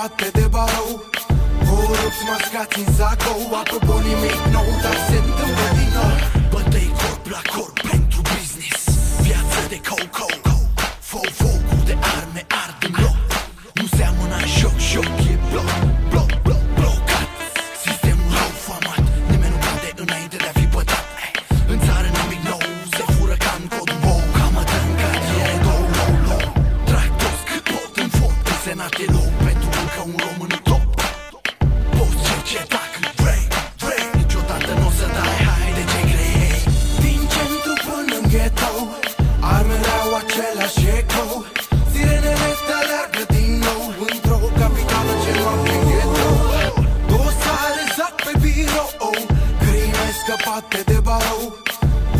hot pe de barou Corupți mascați în zacou Apă bonii make no pentru încă un român în top. Poți cerceta cât vrei, vrei. Niciodată nu o să dai, hai de ce grei Din centru până în ghetto Armele au același eco Sirenele te alergă din nou Într-o capitală ce noapte ghetto Dosare zac pe birou Crime scăpate de barou.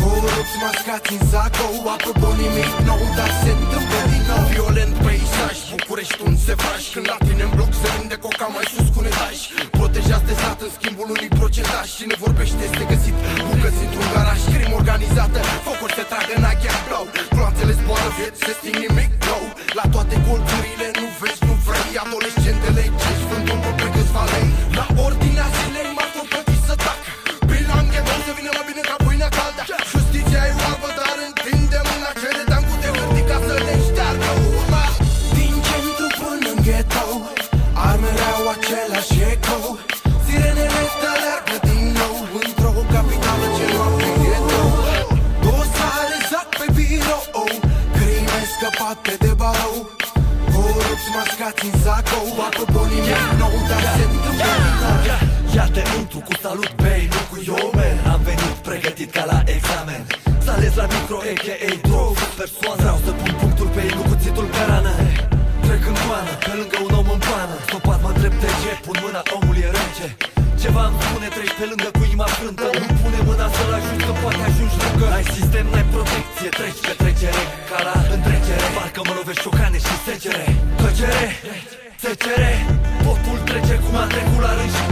Corupți mascați în sacou Apropo nimic nou, dar se întâmplă din nou Violent peisaj, București un sevraj Când la tine în bloc se vinde coca mai sus cu un etaj Protejați de stat în schimbul unui procentaj Cine vorbește este scăpate de barou Corupți mascați în sacou Apropo nimic nou, dar se întâmplă din nou Iată intru cu salut bei, nu cu eu man Am venit pregătit ca la examen. Să ales la micro, a.k.a. drog Persoană. Vreau să pun punctul pe ei, nu cuțitul pe rană. Trec în coană, pe lângă un om în pană. Stopat mă drept de ce, pun mâna, omul e rece Ceva îmi spune, treci pe lângă cu inima frântă. Nu pune mâna să-l ajungi, că poate ajungi lângă. N-ai sistem, n-ai protecție, treci pe trecere Ca la întrecere, parcă mă lovești ciocane și secere Tăcere, tăcere Totul trece cum a trecut la rând și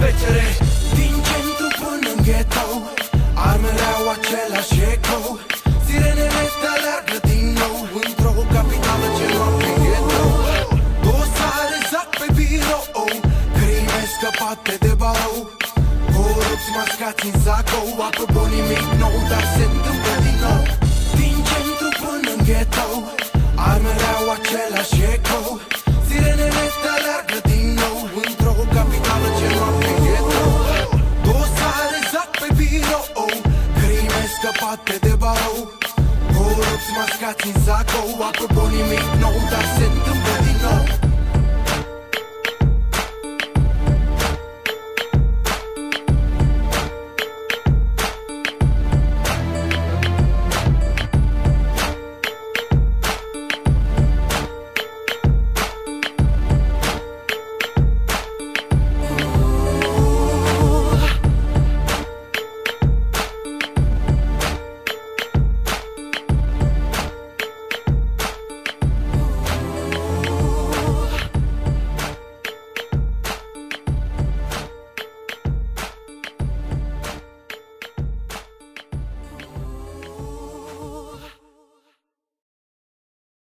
Corupți mascați în sacou Apropo nimic nou, dar se întâmplă din nou. Din centru până în ghetto Armele au același eco Sirenele te alergă din nou Într-o capitală ce noapte ghetto Dosare zac pe birou Crime scăpate de barou. Corupți mascați în sacou Apropo nimic nou, dar se întâmplă din nou